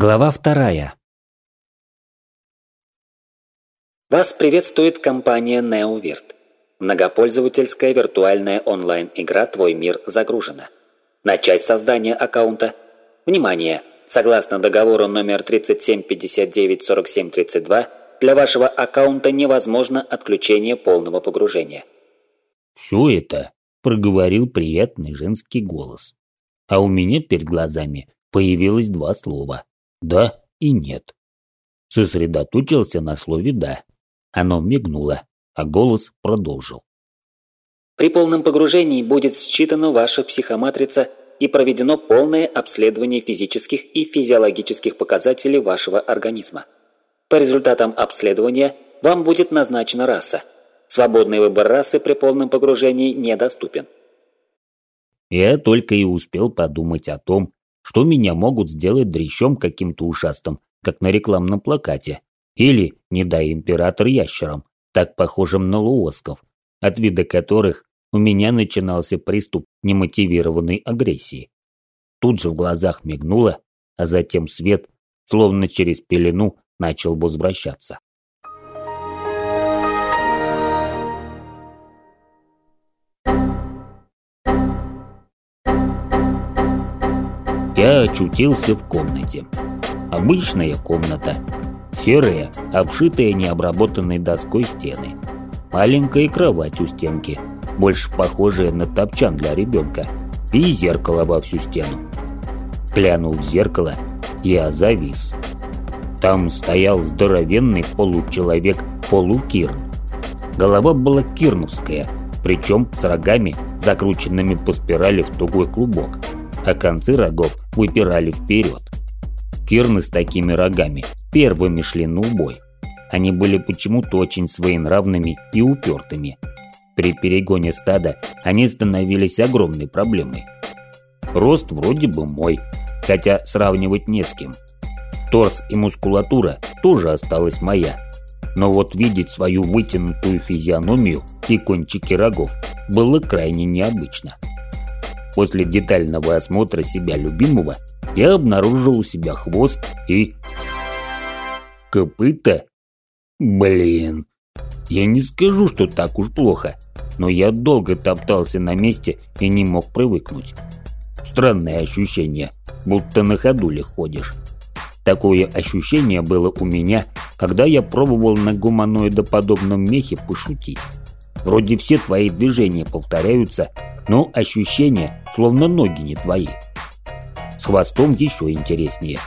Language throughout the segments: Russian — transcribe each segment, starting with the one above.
Глава вторая. Вас приветствует компания NeoVirt. Многопользовательская виртуальная онлайн-игра «Твой мир» загружена. Начать создание аккаунта. Внимание! Согласно договору номер 37594732, для вашего аккаунта невозможно отключение полного погружения. Все это проговорил приятный женский голос. А у меня перед глазами появилось два слова «да» и «нет». Сосредоточился на слове «да». Оно мигнуло, а голос продолжил. При полном погружении будет считана ваша психоматрица и проведено полное обследование физических и физиологических показателей вашего организма. По результатам обследования вам будет назначена раса. Свободный выбор расы при полном погружении недоступен. Я только и успел подумать о том, что меня могут сделать дрящом каким-то ушастым, как на рекламном плакате. Или, не дай император ящером, так похожим на луосков, от вида которых у меня начинался приступ немотивированной агрессии. Тут же в глазах мигнуло, а затем свет, словно через пелену, начал возвращаться. Я очутился в комнате. Обычная комната. Серая, обшитая необработанной доской стены. Маленькая кровать у стенки, больше похожая на топчан для ребенка. И зеркало во всю стену. Глянув в зеркало, я завис. Там стоял здоровенный получеловек-полукирн. Голова была кирновская, причем с рогами, закрученными по спирали в тугой клубок а концы рогов выпирали вперед. Кирны с такими рогами первыми шли на убой. Они были почему-то очень своенравными и упертыми. При перегоне стада они становились огромной проблемой. Рост вроде бы мой, хотя сравнивать не с кем. Торс и мускулатура тоже осталась моя. Но вот видеть свою вытянутую физиономию и кончики рогов было крайне необычно. После детального осмотра себя любимого я обнаружил у себя хвост и... Копыта? Блин. Я не скажу, что так уж плохо, но я долго топтался на месте и не мог привыкнуть. Странное ощущение, будто на ходуле ходишь. Такое ощущение было у меня, когда я пробовал на гуманоидоподобном мехе пошутить. Вроде все твои движения повторяются, но ощущение, словно ноги не твои. С хвостом еще интереснее.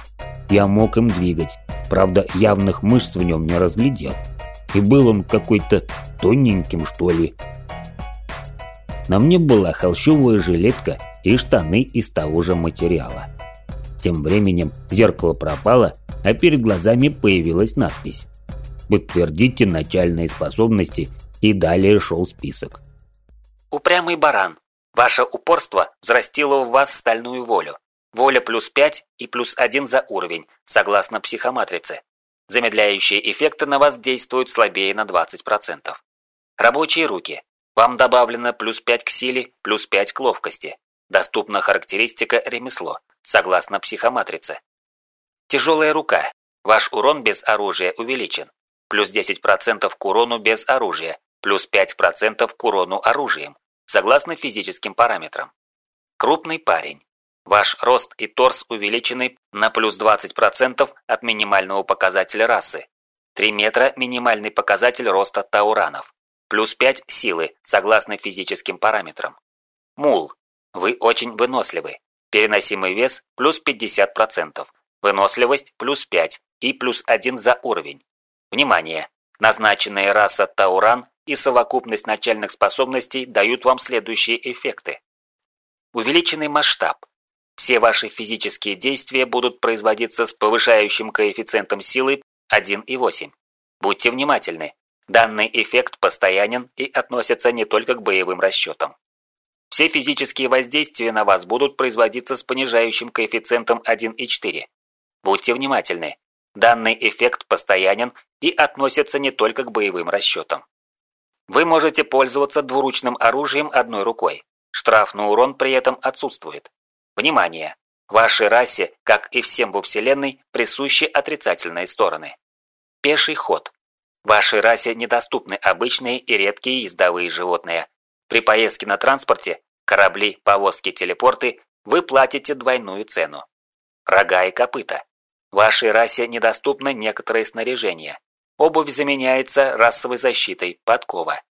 Я мог им двигать, правда явных мышц в нем не разглядел. И был он какой-то тоненьким, что ли. На мне была холщовая жилетка и штаны из того же материала. Тем временем зеркало пропало, а перед глазами появилась надпись. Подтвердите начальные способности и далее шел список. Упрямый баран. Ваше упорство взрастило в вас стальную волю. Воля плюс 5 и плюс 1 за уровень, согласно психоматрице. Замедляющие эффекты на вас действуют слабее на 20%. Рабочие руки. Вам добавлено плюс 5 к силе, плюс 5 к ловкости. Доступна характеристика ремесло, согласно психоматрице. Тяжелая рука. Ваш урон без оружия увеличен. Плюс 10% к урону без оружия, плюс 5% к урону оружием согласно физическим параметрам. Крупный парень. Ваш рост и торс увеличены на плюс 20% от минимального показателя расы. 3 метра – минимальный показатель роста тауранов. Плюс 5 силы, согласно физическим параметрам. Мул. Вы очень выносливы. Переносимый вес – плюс 50%. Выносливость – плюс 5 и плюс 1 за уровень. Внимание! Назначенная раса Тауран и совокупность начальных способностей дают вам следующие эффекты. Увеличенный масштаб. Все ваши физические действия будут производиться с повышающим коэффициентом силы 1,8. Будьте внимательны. Данный эффект постоянен и относится не только к боевым расчетам. Все физические воздействия на вас будут производиться с понижающим коэффициентом 1,4. Будьте внимательны. Данный эффект постоянен и относится не только к боевым расчетам. Вы можете пользоваться двуручным оружием одной рукой. Штраф на урон при этом отсутствует. Внимание! Вашей расе, как и всем во Вселенной, присущи отрицательные стороны. Пеший ход. Вашей расе недоступны обычные и редкие ездовые животные. При поездке на транспорте, корабли, повозки, телепорты, вы платите двойную цену. Рога и копыта. Вашей расе недоступно некоторое снаряжение. Обувь заменяется расовой защитой, подкова.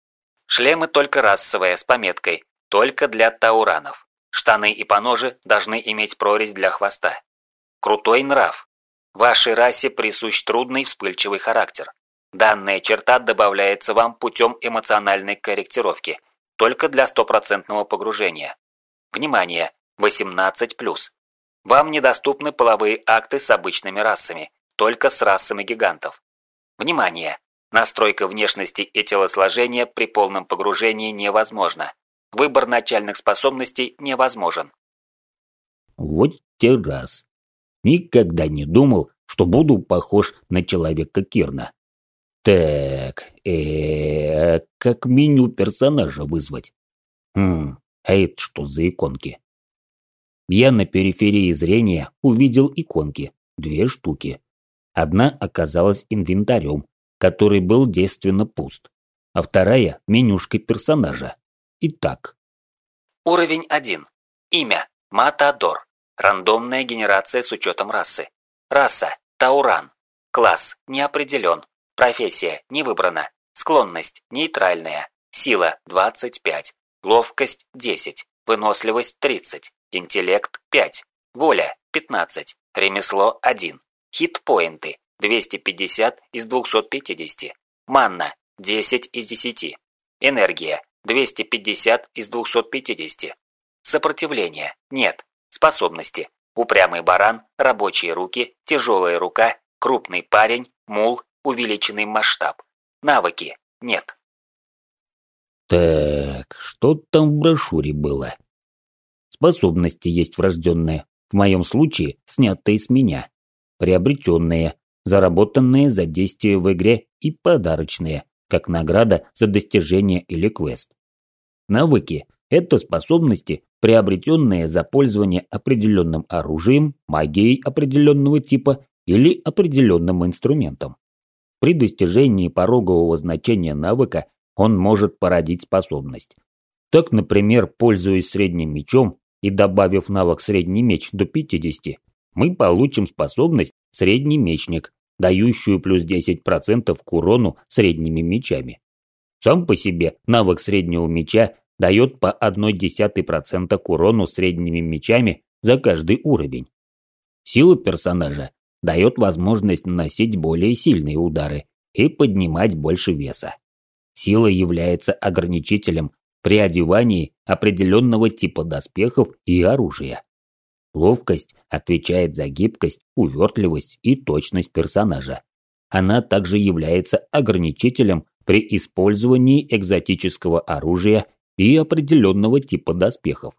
Шлемы только расовые, с пометкой «Только для тауранов». Штаны и поножи должны иметь прорезь для хвоста. Крутой нрав. Вашей расе присущ трудный вспыльчивый характер. Данная черта добавляется вам путем эмоциональной корректировки, только для стопроцентного погружения. Внимание! 18+. Вам недоступны половые акты с обычными расами, только с расами гигантов. Внимание! Настройка внешности и телосложения при полном погружении невозможна. Выбор начальных способностей невозможен. Вот те раз. Никогда не думал, что буду похож на человека Кирна. Так, э, как меню персонажа вызвать? Хм, а это что за иконки? Я на периферии зрения увидел иконки, две штуки. Одна оказалась инвентарем, который был действенно пуст, а вторая – менюшкой персонажа. Итак. Уровень 1. Имя – Матадор. Рандомная генерация с учетом расы. Раса – Тауран. Класс – не определен. Профессия – не выбрана. Склонность – нейтральная. Сила – 25. Ловкость – 10. Выносливость – 30. Интеллект – 5. Воля – 15. Ремесло – 1. Хит-поинты – 250 из 250. Манна – 10 из 10. Энергия 250 из 250. Сопротивление. Нет. Способности. Упрямый баран, рабочие руки, тяжелая рука, крупный парень, мул, увеличенный масштаб. Навыки. Нет. Так, что там в брошюре было? Способности есть врожденные. В моем случае снятые с меня. Приобретенные, заработанные за действия в игре и подарочные как награда за достижение или квест. Навыки – это способности, приобретенные за пользование определенным оружием, магией определенного типа или определенным инструментом. При достижении порогового значения навыка он может породить способность. Так, например, пользуясь средним мечом и добавив навык средний меч до 50, мы получим способность средний мечник, дающую плюс 10% к урону средними мечами. Сам по себе навык среднего меча дает по 0,1% к урону средними мечами за каждый уровень. Сила персонажа дает возможность наносить более сильные удары и поднимать больше веса. Сила является ограничителем при одевании определенного типа доспехов и оружия. Ловкость отвечает за гибкость, увертливость и точность персонажа. Она также является ограничителем при использовании экзотического оружия и определенного типа доспехов.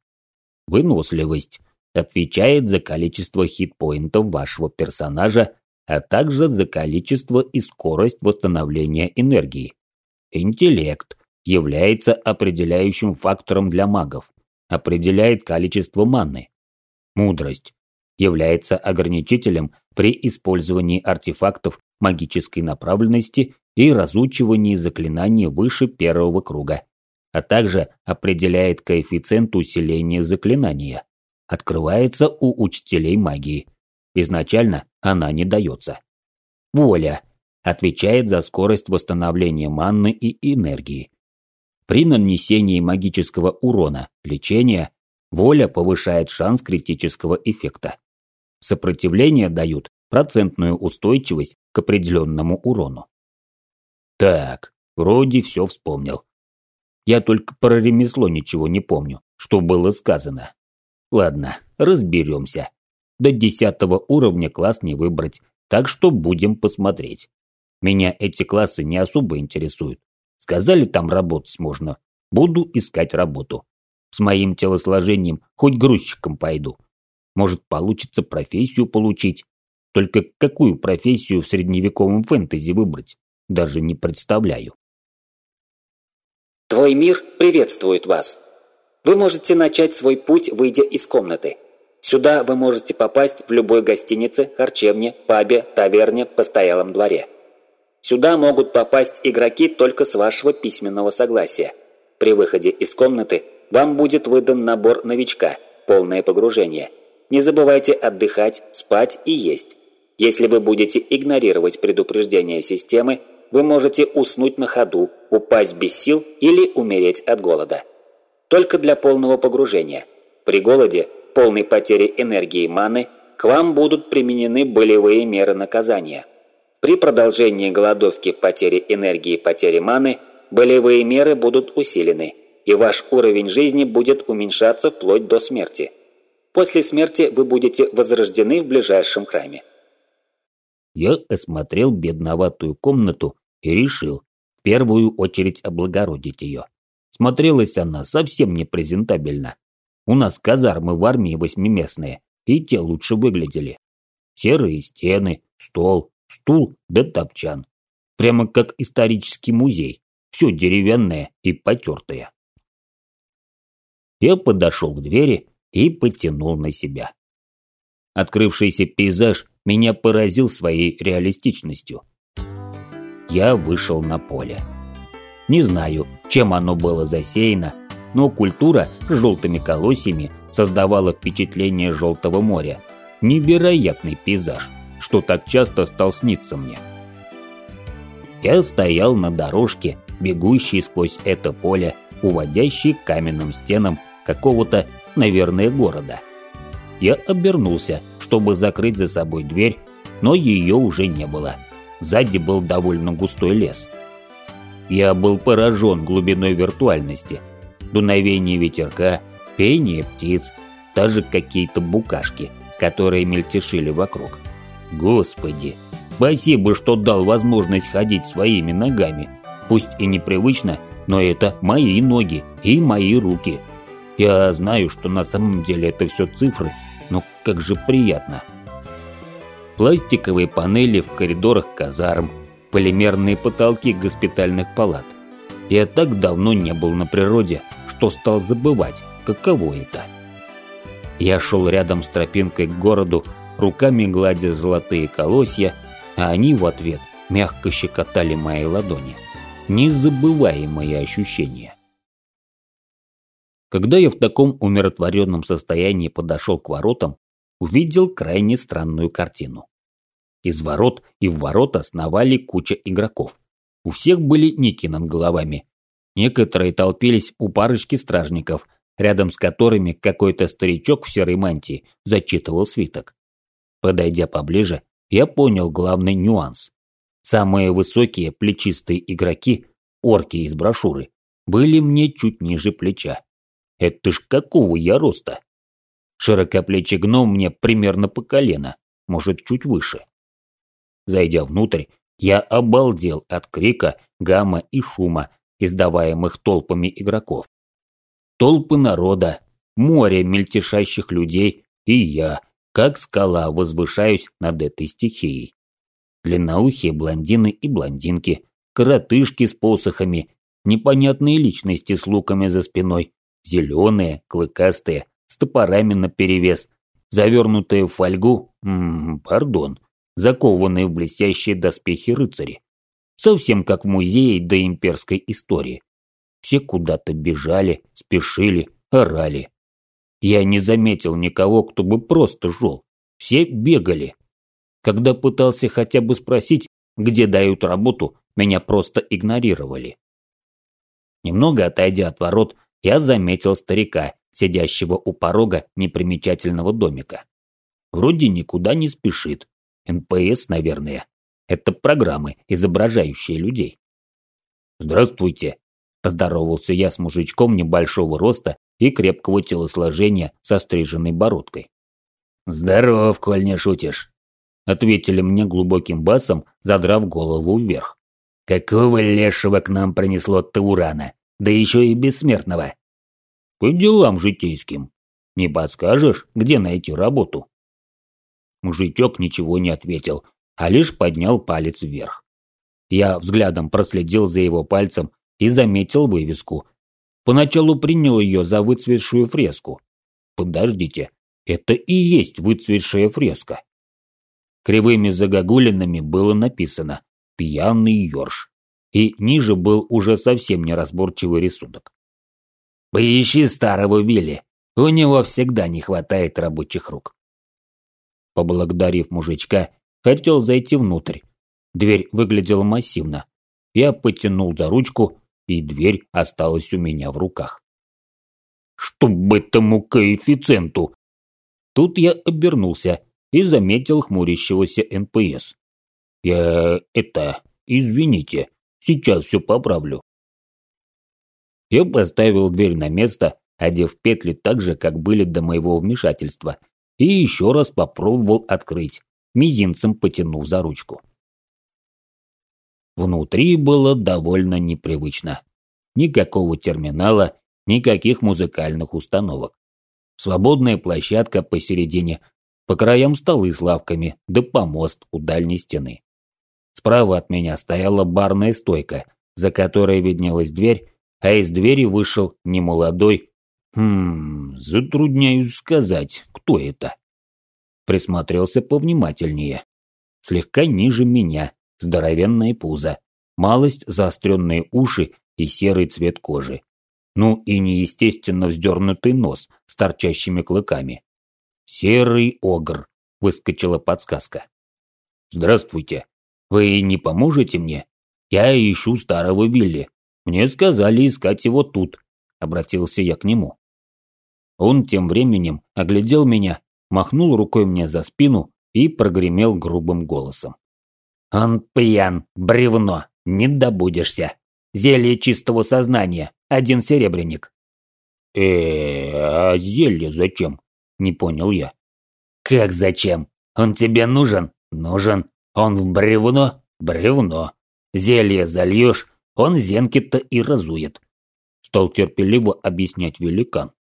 Выносливость отвечает за количество хитпоинтов вашего персонажа, а также за количество и скорость восстановления энергии. Интеллект является определяющим фактором для магов, определяет количество маны, Мудрость является ограничителем при использовании артефактов магической направленности и разучивании заклинаний выше первого круга, а также определяет коэффициент усиления заклинания. Открывается у учителей магии. Изначально она не дается. Воля отвечает за скорость восстановления манны и энергии. При нанесении магического урона, лечения Воля повышает шанс критического эффекта. Сопротивление дают процентную устойчивость к определенному урону. Так, вроде все вспомнил. Я только про ремесло ничего не помню, что было сказано. Ладно, разберемся. До десятого уровня класс не выбрать, так что будем посмотреть. Меня эти классы не особо интересуют. Сказали, там работать можно. Буду искать работу. С моим телосложением хоть грузчиком пойду. Может, получится профессию получить. Только какую профессию в средневековом фэнтези выбрать? Даже не представляю. Твой мир приветствует вас. Вы можете начать свой путь, выйдя из комнаты. Сюда вы можете попасть в любой гостинице, харчевне, пабе, таверне, постоялом дворе. Сюда могут попасть игроки только с вашего письменного согласия. При выходе из комнаты вам будет выдан набор новичка, полное погружение. Не забывайте отдыхать, спать и есть. Если вы будете игнорировать предупреждения системы, вы можете уснуть на ходу, упасть без сил или умереть от голода. Только для полного погружения. При голоде, полной потери энергии маны, к вам будут применены болевые меры наказания. При продолжении голодовки потери энергии потери маны, болевые меры будут усилены, и ваш уровень жизни будет уменьшаться вплоть до смерти. После смерти вы будете возрождены в ближайшем храме. Я осмотрел бедноватую комнату и решил в первую очередь облагородить ее. Смотрелась она совсем не презентабельно. У нас казармы в армии восьмиместные, и те лучше выглядели. Серые стены, стол, стул да топчан. Прямо как исторический музей. Все деревянное и потертое. Я подошел к двери и потянул на себя. Открывшийся пейзаж меня поразил своей реалистичностью. Я вышел на поле. Не знаю, чем оно было засеяно, но культура с желтыми колосьями создавала впечатление желтого моря. Невероятный пейзаж, что так часто стал сниться мне. Я стоял на дорожке, бегущей сквозь это поле, уводящей к каменным стенам какого-то, наверное, города. Я обернулся, чтобы закрыть за собой дверь, но ее уже не было. Сзади был довольно густой лес. Я был поражен глубиной виртуальности. Дуновение ветерка, пение птиц, даже какие-то букашки, которые мельтешили вокруг. Господи, спасибо, что дал возможность ходить своими ногами. Пусть и непривычно, но это мои ноги и мои руки – я знаю, что на самом деле это все цифры, но как же приятно. Пластиковые панели в коридорах казарм, полимерные потолки госпитальных палат. Я так давно не был на природе, что стал забывать, каково это. Я шел рядом с тропинкой к городу, руками гладя золотые колосья, а они в ответ мягко щекотали мои ладони. Незабываемые ощущения. Когда я в таком умиротворенном состоянии подошел к воротам, увидел крайне странную картину. Из ворот и в ворота сновали куча игроков. У всех были ники над головами. Некоторые толпились у парочки стражников, рядом с которыми какой-то старичок в серой мантии зачитывал свиток. Подойдя поближе, я понял главный нюанс. Самые высокие плечистые игроки, орки из брошюры, были мне чуть ниже плеча. Это ж какого я роста? Широкоплечий гном мне примерно по колено, может, чуть выше. Зайдя внутрь, я обалдел от крика, гамма и шума, издаваемых толпами игроков. Толпы народа, море мельтешащих людей и я, как скала, возвышаюсь над этой стихией. Длинноухие блондины и блондинки, коротышки с посохами, непонятные личности с луками за спиной, Зеленые, клыкастые, с топорами наперевес, завернутые в фольгу, м -м, пардон, закованные в блестящие доспехи рыцари. Совсем как в музее до имперской истории. Все куда-то бежали, спешили, орали. Я не заметил никого, кто бы просто жил. Все бегали. Когда пытался хотя бы спросить, где дают работу, меня просто игнорировали. Немного отойдя от ворот, я заметил старика, сидящего у порога непримечательного домика. Вроде никуда не спешит. НПС, наверное. Это программы, изображающие людей. «Здравствуйте», – поздоровался я с мужичком небольшого роста и крепкого телосложения со стриженной бородкой. «Здоров, коль не шутишь», – ответили мне глубоким басом, задрав голову вверх. «Какого лешего к нам принесло Таурана? Да еще и бессмертного. По делам житейским. Не подскажешь, где найти работу? Мужичок ничего не ответил, а лишь поднял палец вверх. Я взглядом проследил за его пальцем и заметил вывеску. Поначалу принял ее за выцветшую фреску. Подождите, Это и есть выцветшая фреска. Кривыми загогулинами было написано «Пьяный ёрш», и ниже был уже совсем неразборчивый рисунок. «Поищи старого Вилли, у него всегда не хватает рабочих рук». Поблагодарив мужичка, хотел зайти внутрь. Дверь выглядела массивно. Я потянул за ручку, и дверь осталась у меня в руках. «Чтоб этому коэффициенту!» Тут я обернулся и заметил хмурящегося НПС. «Я... это... извините, сейчас все поправлю». Я поставил дверь на место, одев петли так же, как были до моего вмешательства, и еще раз попробовал открыть, мизинцем потянув за ручку. Внутри было довольно непривычно. Никакого терминала, никаких музыкальных установок. Свободная площадка посередине, по краям столы с лавками, да помост у дальней стены. Справа от меня стояла барная стойка, за которой виднелась дверь, а из двери вышел немолодой... Хм, затрудняюсь сказать, кто это. Присмотрелся повнимательнее. Слегка ниже меня, здоровенное пузо, малость заостренные уши и серый цвет кожи. Ну и неестественно вздернутый нос с торчащими клыками. «Серый огр», – выскочила подсказка. «Здравствуйте. Вы не поможете мне? Я ищу старого Вилли. Мне сказали искать его тут», – обратился я к нему. Он тем временем оглядел меня, махнул рукой мне за спину и прогремел грубым голосом. «Он пьян, бревно, не добудешься. Зелье чистого сознания, один серебряник». «Э, а зелье зачем?» – не понял я. «Как зачем? Он тебе нужен? Нужен. Он в бревно? Бревно. Зелье зальешь, он зенки-то и разует». Стал терпеливо объяснять великан.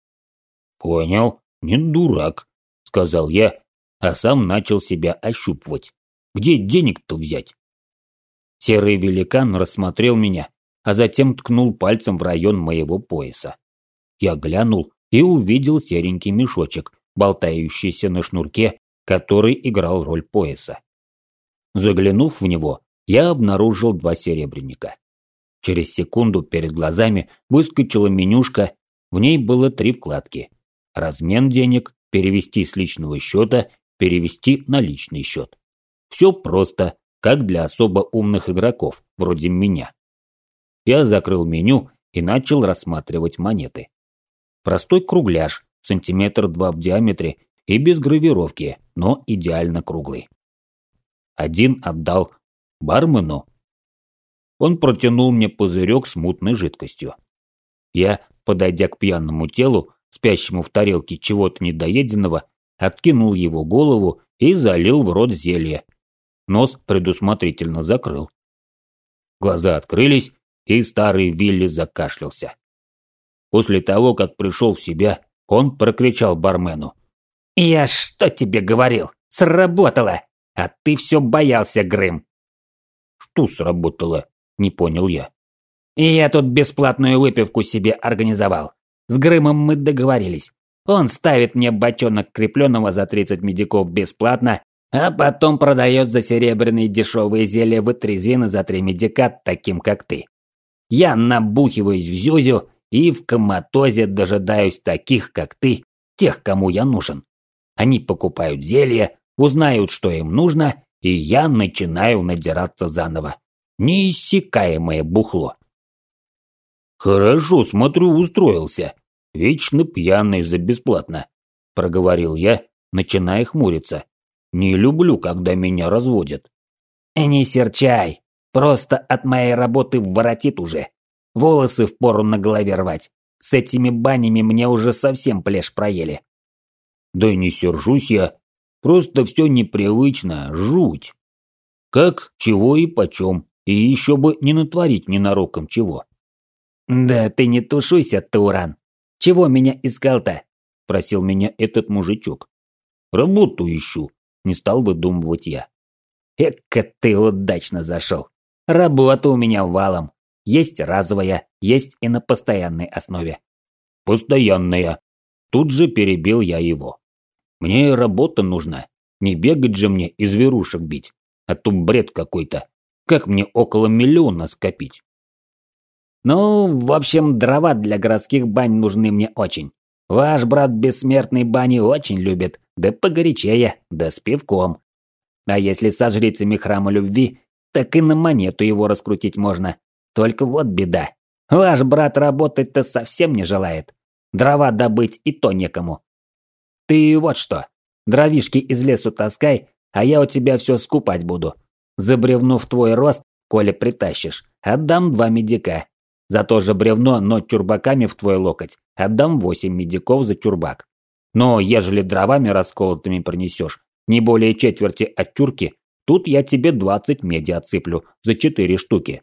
«Понял, не дурак», – сказал я, а сам начал себя ощупывать. Где денег-то взять? Серый великан рассмотрел меня, а затем ткнул пальцем в район моего пояса. Я глянул и увидел серенький мешочек, болтающийся на шнурке, который играл роль пояса. Заглянув в него, я обнаружил два серебряника. Через секунду перед глазами выскочила менюшка, в ней было три вкладки. Размен денег, перевести с личного счета, перевести на личный счет. Все просто, как для особо умных игроков, вроде меня. Я закрыл меню и начал рассматривать монеты. Простой кругляш, сантиметр два в диаметре и без гравировки, но идеально круглый. Один отдал бармену. Он протянул мне пузырек с мутной жидкостью. Я, подойдя к пьяному телу, спящему в тарелке чего-то недоеденного, откинул его голову и залил в рот зелье, нос предусмотрительно закрыл. Глаза открылись, и старый Вилли закашлялся. После того, как пришел в себя, он прокричал бармену. «Я что тебе говорил? Сработало! А ты все боялся, Грым!» «Что сработало?» – не понял я. «Я тут бесплатную выпивку себе организовал. С Грымом мы договорились. Он ставит мне бочонок крепленного за 30 медиков бесплатно а потом продает за серебряные дешевые зелья вытрезвины за три медика таким, как ты. Я набухиваюсь в зюзю и в коматозе дожидаюсь таких, как ты, тех, кому я нужен. Они покупают зелья, узнают, что им нужно, и я начинаю надираться заново. Неиссякаемое бухло. «Хорошо, смотрю, устроился. Вечно пьяный за бесплатно», – проговорил я, начиная хмуриться. Не люблю, когда меня разводят. Не серчай. Просто от моей работы воротит уже. Волосы впору на голове рвать. С этими банями мне уже совсем плешь проели. Да не сержусь я. Просто все непривычно, жуть. Как, чего и почем. И еще бы не натворить ненароком чего. Да ты не тушуйся, Туран. Чего меня искал-то? Просил меня этот мужичок. Работу ищу, не стал выдумывать я. Эка ты удачно зашел. Работа у меня валом. Есть разовая, есть и на постоянной основе. Постоянная. Тут же перебил я его. Мне работа нужна. Не бегать же мне и зверушек бить. А то бред какой-то. Как мне около миллиона скопить? Ну, в общем, дрова для городских бань нужны мне очень. Ваш брат бессмертный бани очень любит, да погорячее, да с пивком. А если со жрицами храма любви, так и на монету его раскрутить можно. Только вот беда. Ваш брат работать-то совсем не желает. Дрова добыть и то некому. Ты вот что, дровишки из лесу таскай, а я у тебя все скупать буду. За бревно в твой рост, коли притащишь, отдам два медика. За то же бревно, но тюрбаками в твой локоть, отдам восемь медиков за тюрбак. Но ежели дровами расколотыми принесешь, не более четверти от тюрки, тут я тебе двадцать меди отсыплю за четыре штуки.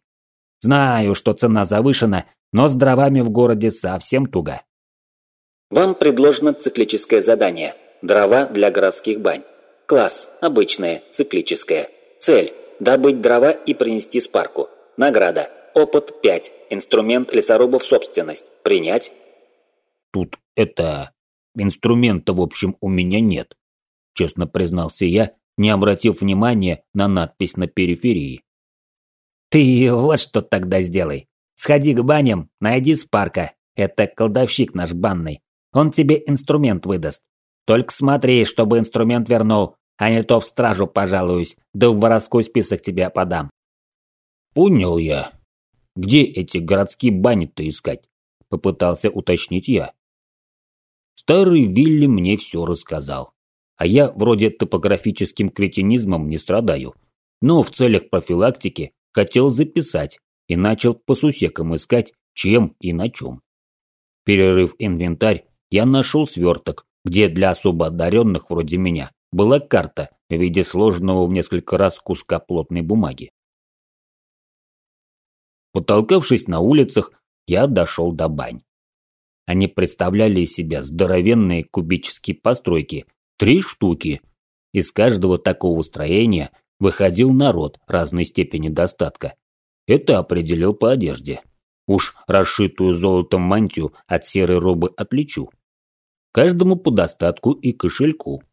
Знаю, что цена завышена, но с дровами в городе совсем туго. Вам предложено циклическое задание. Дрова для городских бань. Класс. Обычное. Циклическое. Цель. Добыть дрова и принести с парку. Награда. Опыт 5. Инструмент лесорубов собственность. Принять? Тут это... Инструмента, в общем, у меня нет. Честно признался я, не обратив внимания на надпись на периферии. Ты вот что тогда сделай. Сходи к баням, найди Спарка. Это колдовщик наш банный. Он тебе инструмент выдаст. Только смотри, чтобы инструмент вернул, а не то в стражу пожалуюсь, да в воровской список тебя подам. Понял я. Где эти городские бани-то искать? Попытался уточнить я. Старый Вилли мне все рассказал. А я вроде топографическим кретинизмом не страдаю. Но в целях профилактики хотел записать и начал по сусекам искать, чем и на чем. Перерыв инвентарь, я нашел сверток, где для особо одаренных вроде меня была карта в виде сложенного в несколько раз куска плотной бумаги. Потолкавшись на улицах, я дошел до бань. Они представляли из себя здоровенные кубические постройки, три штуки. Из каждого такого строения выходил народ разной степени достатка. Это определил по одежде. Уж расшитую золотом мантию от серой робы отличу. Каждому по достатку и кошельку.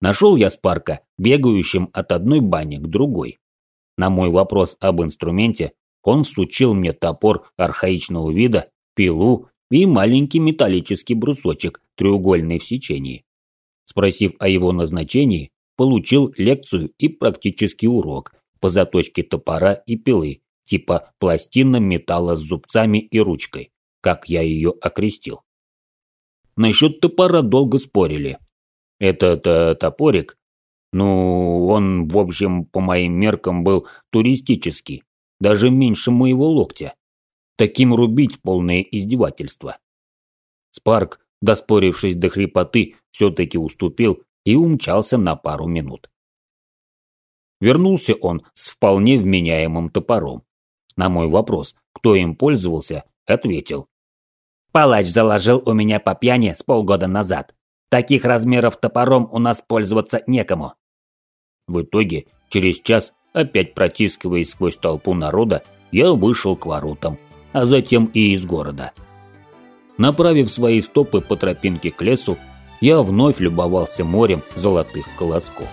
Нашел я Спарка, бегающим от одной бани к другой. На мой вопрос об инструменте он всучил мне топор архаичного вида, пилу и маленький металлический брусочек, треугольный в сечении. Спросив о его назначении, получил лекцию и практический урок по заточке топора и пилы, типа пластина металла с зубцами и ручкой, как я ее окрестил. Насчет топора долго спорили. Этот э, топорик, ну, он, в общем, по моим меркам был туристический, даже меньше моего локтя. Таким рубить полное издевательство. Спарк, доспорившись до хрипоты, все-таки уступил и умчался на пару минут. Вернулся он с вполне вменяемым топором. На мой вопрос, кто им пользовался, ответил. «Палач заложил у меня по пьяни с полгода назад. Таких размеров топором у нас пользоваться некому». В итоге, через час, опять протискиваясь сквозь толпу народа, я вышел к воротам, а затем и из города. Направив свои стопы по тропинке к лесу, я вновь любовался морем золотых колосков.